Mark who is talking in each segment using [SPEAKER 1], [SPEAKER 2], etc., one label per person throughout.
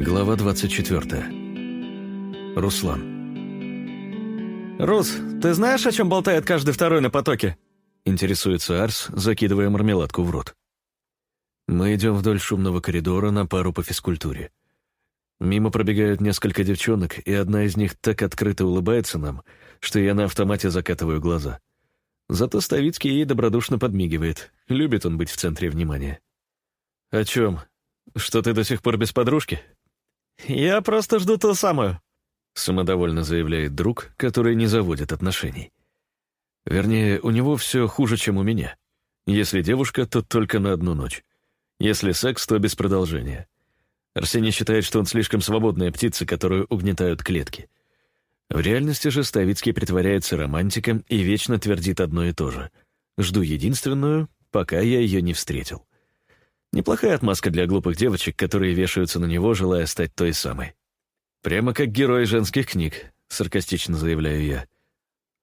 [SPEAKER 1] Глава 24. Руслан.
[SPEAKER 2] «Рус, ты знаешь, о чем болтает каждый второй на потоке?»
[SPEAKER 1] Интересуется Арс, закидывая мармеладку в рот. Мы идем вдоль шумного коридора на пару по физкультуре. Мимо пробегают несколько девчонок, и одна из них так открыто улыбается нам, что я на автомате закатываю глаза. Зато Ставицкий ей добродушно подмигивает. Любит он быть в центре внимания. «О чем? Что ты до сих пор без подружки?»
[SPEAKER 2] «Я просто жду ту самую», —
[SPEAKER 1] самодовольно заявляет друг, который не заводит отношений. Вернее, у него все хуже, чем у меня. Если девушка, то только на одну ночь. Если секс, то без продолжения. Арсений считает, что он слишком свободная птица, которую угнетают клетки. В реальности же Ставицкий притворяется романтиком и вечно твердит одно и то же. «Жду единственную, пока я ее не встретил». Неплохая отмазка для глупых девочек, которые вешаются на него, желая стать той самой. «Прямо как герой женских книг», — саркастично заявляю я.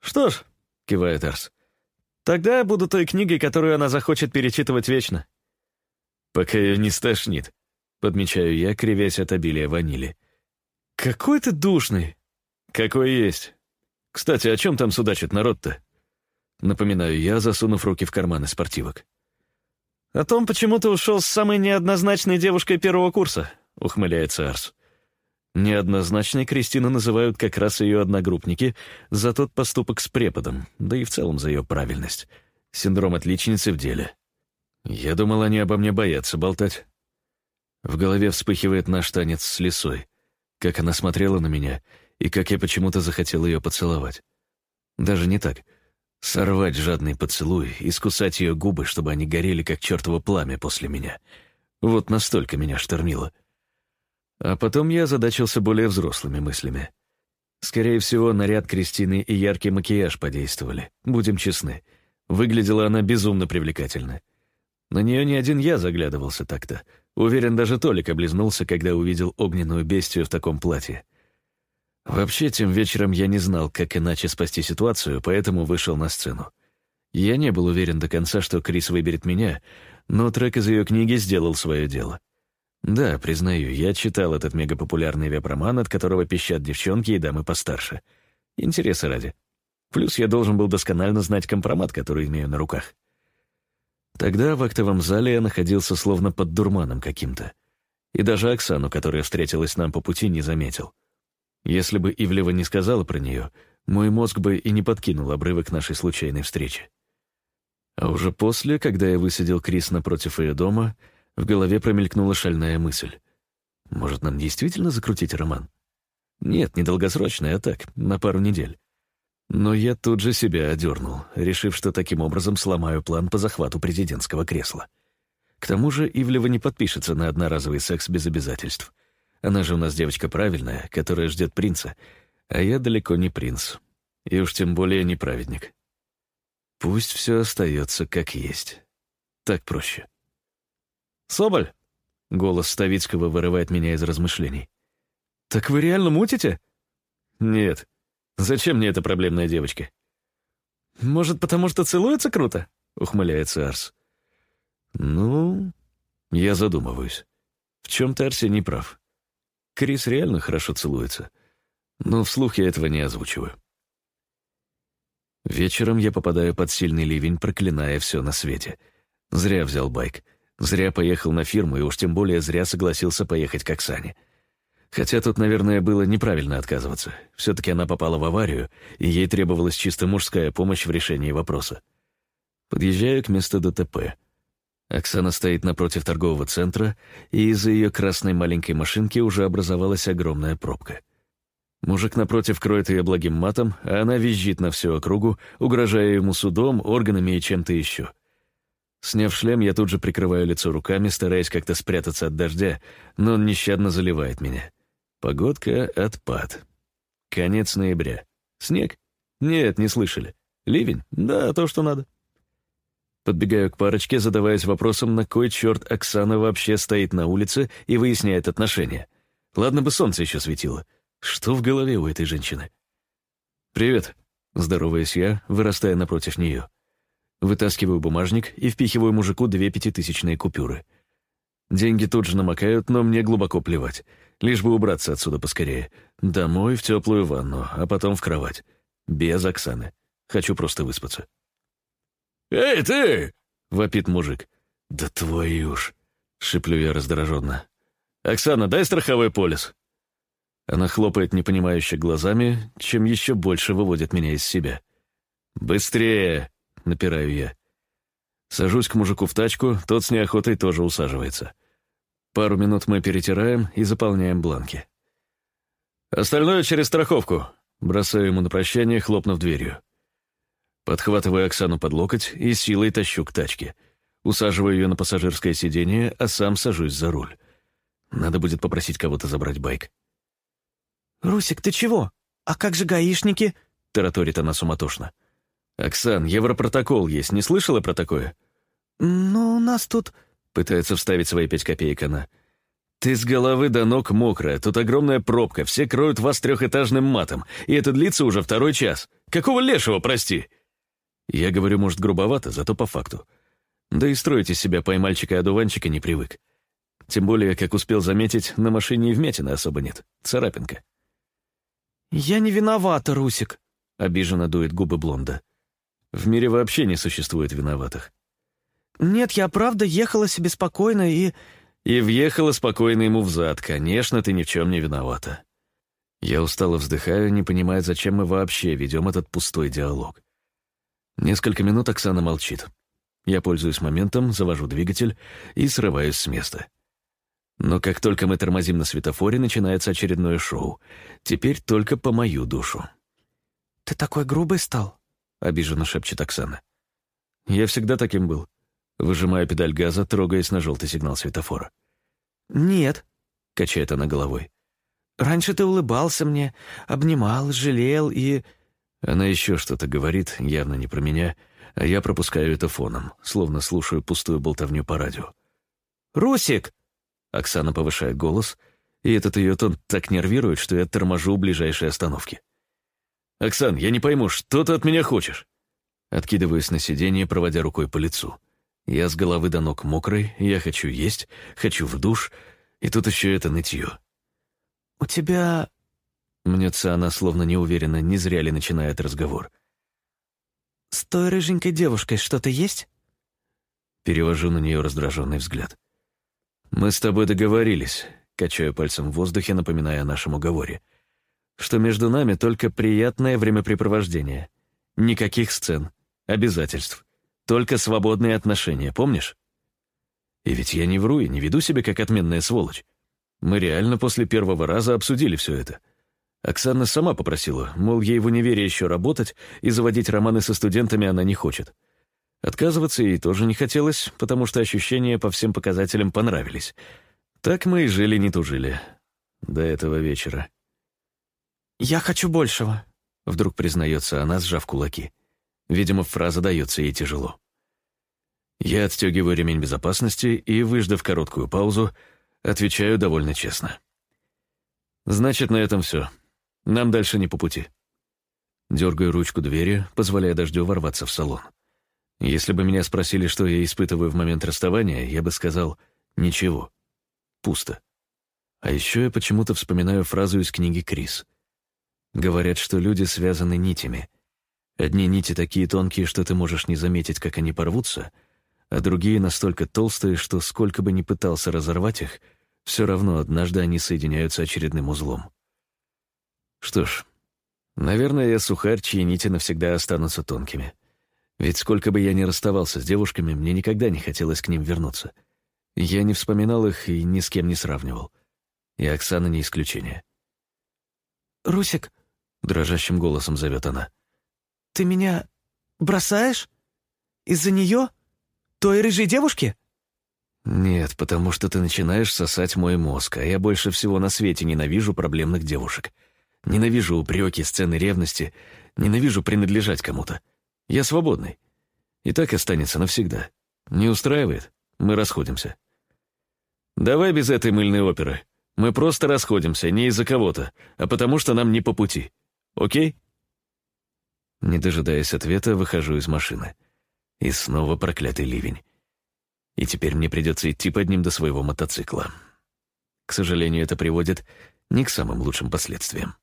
[SPEAKER 2] «Что ж», — кивает Арс, — «тогда я буду той книгой, которую она захочет перечитывать вечно».
[SPEAKER 1] «Пока ее не стошнит», — подмечаю я, кривясь от обилия ванили.
[SPEAKER 2] «Какой ты душный!»
[SPEAKER 1] «Какой есть. Кстати, о чем там судачит народ-то?» Напоминаю я, засунув руки в карманы спортивок.
[SPEAKER 2] «О том, почему ты ушел с самой неоднозначной девушкой первого курса», — ухмыляется Арс.
[SPEAKER 1] Неоднозначной Кристину называют как раз ее одногруппники за тот поступок с преподом, да и в целом за ее правильность. Синдром отличницы в деле. Я думал, они обо мне боятся болтать. В голове вспыхивает наш танец с лисой, как она смотрела на меня и как я почему-то захотел ее поцеловать. Даже не так — Сорвать жадный поцелуй и скусать ее губы, чтобы они горели, как чертово пламя после меня. Вот настолько меня штормило. А потом я озадачился более взрослыми мыслями. Скорее всего, наряд Кристины и яркий макияж подействовали. Будем честны. Выглядела она безумно привлекательно. На нее не один я заглядывался так-то. Уверен, даже Толик облизнулся, когда увидел огненную бестию в таком платье. Вообще, тем вечером я не знал, как иначе спасти ситуацию, поэтому вышел на сцену. Я не был уверен до конца, что Крис выберет меня, но трек из ее книги сделал свое дело. Да, признаю, я читал этот мегапопулярный веб-роман, от которого пищат девчонки и дамы постарше. Интереса ради. Плюс я должен был досконально знать компромат, который имею на руках. Тогда в актовом зале я находился словно под дурманом каким-то. И даже Оксану, которая встретилась нам по пути, не заметил. Если бы Ивлева не сказала про нее, мой мозг бы и не подкинул обрывок нашей случайной встречи. А уже после, когда я высадил Крис напротив ее дома, в голове промелькнула шальная мысль. Может, нам действительно закрутить роман? Нет, не долгосрочный, а так, на пару недель. Но я тут же себя одернул, решив, что таким образом сломаю план по захвату президентского кресла. К тому же Ивлева не подпишется на одноразовый секс без обязательств — она же у нас девочка правильная, которая ждет принца, а я далеко не принц. И уж тем более не праведник. Пусть все остается как есть. Так проще.
[SPEAKER 2] «Соболь!» — голос Ставицкого вырывает меня из размышлений. «Так вы реально мутите?»
[SPEAKER 1] «Нет. Зачем мне эта проблемная девочка?»
[SPEAKER 2] «Может, потому что целуется круто?»
[SPEAKER 1] — ухмыляется Арс. «Ну...» Я задумываюсь. В чем-то Арсений прав. Крис реально хорошо целуется. Но вслух я этого не озвучиваю. Вечером я попадаю под сильный ливень, проклиная все на свете. Зря взял байк. Зря поехал на фирму, и уж тем более зря согласился поехать к Оксане. Хотя тут, наверное, было неправильно отказываться. Все-таки она попала в аварию, и ей требовалась чисто мужская помощь в решении вопроса. Подъезжаю к месту ДТП. Оксана стоит напротив торгового центра, и из-за ее красной маленькой машинки уже образовалась огромная пробка. Мужик напротив кроет ее благим матом, а она визжит на всю округу, угрожая ему судом, органами и чем-то еще. Сняв шлем, я тут же прикрываю лицо руками, стараясь как-то спрятаться от дождя, но он нещадно заливает меня. Погодка — отпад. Конец ноября. Снег? Нет, не слышали. Ливень? Да, то, что надо. Подбегаю к парочке, задаваясь вопросом, на кой черт Оксана вообще стоит на улице и выясняет отношения. Ладно бы солнце еще светило. Что в голове у этой женщины? «Привет», — здороваюсь я, вырастая напротив нее. Вытаскиваю бумажник и впихиваю мужику две пятитысячные купюры. Деньги тут же намокают, но мне глубоко плевать. Лишь бы убраться отсюда поскорее. Домой, в теплую ванну, а потом в кровать. Без Оксаны. Хочу просто выспаться.
[SPEAKER 2] «Эй, ты!»
[SPEAKER 1] — вопит мужик. «Да твою ж!» — шиплю я раздраженно. «Оксана, дай страховой полис!» Она хлопает непонимающе глазами, чем еще больше выводит меня из себя. «Быстрее!» — напираю я. Сажусь к мужику в тачку, тот с неохотой тоже усаживается. Пару минут мы перетираем и заполняем бланки. «Остальное через страховку», — бросаю ему на прощание, хлопнув дверью. Подхватываю Оксану под локоть и силой тащу к тачке. Усаживаю ее на пассажирское сиденье, а сам сажусь за руль. Надо будет попросить кого-то забрать байк.
[SPEAKER 3] «Русик, ты чего? А как же гаишники?»
[SPEAKER 1] — тараторит она суматошно. «Оксан, европротокол есть, не слышала про такое?»
[SPEAKER 3] «Ну, у нас тут...»
[SPEAKER 1] — пытается вставить свои пять копеек она. «Ты с головы до ног мокрая, тут огромная пробка, все кроют вас трехэтажным матом, и это длится уже второй час. Какого лешего, прости?» Я говорю, может, грубовато, зато по факту. Да и строить из себя поймальчика-одуванчика не привык. Тем более, как успел заметить, на машине и вмятины особо нет. Царапинка.
[SPEAKER 3] «Я не виновата, Русик», — обиженно дует губы блонда.
[SPEAKER 1] В мире вообще не существует виноватых.
[SPEAKER 3] «Нет, я правда ехала себе спокойно и...»
[SPEAKER 1] И въехала спокойно ему в зад. Конечно, ты ни в чем не виновата. Я устало вздыхаю, не понимая, зачем мы вообще ведем этот пустой диалог. Несколько минут Оксана молчит. Я пользуюсь моментом, завожу двигатель и срываюсь с места. Но как только мы тормозим на светофоре, начинается очередное шоу. Теперь только по мою душу.
[SPEAKER 3] «Ты такой грубый стал?»
[SPEAKER 1] — обиженно шепчет Оксана. «Я всегда таким был», выжимая педаль газа, трогаясь на желтый сигнал светофора.
[SPEAKER 3] «Нет», —
[SPEAKER 1] качает она головой.
[SPEAKER 3] «Раньше ты улыбался мне, обнимал, жалел и...»
[SPEAKER 1] Она еще что-то говорит, явно не про меня, а я пропускаю это фоном, словно слушаю пустую болтовню по радио.
[SPEAKER 3] «Русик!»
[SPEAKER 1] Оксана повышает голос, и этот ее тон так нервирует, что я торможу у ближайшей остановки. «Оксан, я не пойму, что ты от меня хочешь?» Откидываюсь на сиденье, проводя рукой по лицу. Я с головы до ног мокрый, я хочу есть, хочу в душ, и тут еще это нытье.
[SPEAKER 3] «У тебя...»
[SPEAKER 1] Мнется она, словно неуверенно, не зря ли начинает разговор.
[SPEAKER 3] «С той рыженькой девушкой что-то есть?»
[SPEAKER 1] Перевожу на нее раздраженный взгляд. «Мы с тобой договорились», — качаю пальцем в воздухе, напоминая о нашем уговоре, «что между нами только приятное времяпрепровождение. Никаких сцен, обязательств, только свободные отношения, помнишь? И ведь я не вру и не веду себя как отменная сволочь. Мы реально после первого раза обсудили все это. Оксана сама попросила, мол, ей в универе еще работать, и заводить романы со студентами она не хочет. Отказываться ей тоже не хотелось, потому что ощущения по всем показателям понравились. Так мы и жили, не тужили. До этого вечера.
[SPEAKER 3] «Я хочу большего», —
[SPEAKER 1] вдруг признается она, сжав кулаки. Видимо, фраза дается ей тяжело. Я отстегиваю ремень безопасности и, выждав короткую паузу, отвечаю довольно честно. «Значит, на этом все. Нам дальше не по пути». Дергаю ручку двери, позволяя дождю ворваться в салон. Если бы меня спросили, что я испытываю в момент расставания, я бы сказал «ничего». Пусто. А еще я почему-то вспоминаю фразу из книги Крис. Говорят, что люди связаны нитями. Одни нити такие тонкие, что ты можешь не заметить, как они порвутся, а другие настолько толстые, что сколько бы ни пытался разорвать их, все равно однажды они соединяются очередным узлом. Что ж, наверное, сухарь, чьи нити навсегда останутся тонкими. Ведь сколько бы я ни расставался с девушками, мне никогда не хотелось к ним вернуться. Я не вспоминал их и ни с кем не сравнивал. И Оксана не исключение.
[SPEAKER 3] «Русик», —
[SPEAKER 1] дрожащим голосом зовет она, —
[SPEAKER 3] «ты меня бросаешь? Из-за нее? Той рыжей девушки?»
[SPEAKER 1] «Нет, потому что ты начинаешь сосать мой мозг, а я больше всего на свете ненавижу проблемных девушек. Ненавижу упреки, сцены ревности, ненавижу принадлежать кому-то. Я свободный. И так останется навсегда. Не устраивает? Мы расходимся. Давай без этой мыльной оперы. Мы просто расходимся, не из-за кого-то, а потому что нам не по пути. Окей? Не дожидаясь ответа, выхожу из машины. И снова проклятый ливень. И теперь мне придется идти под ним до своего мотоцикла. К сожалению, это приводит не к самым лучшим последствиям.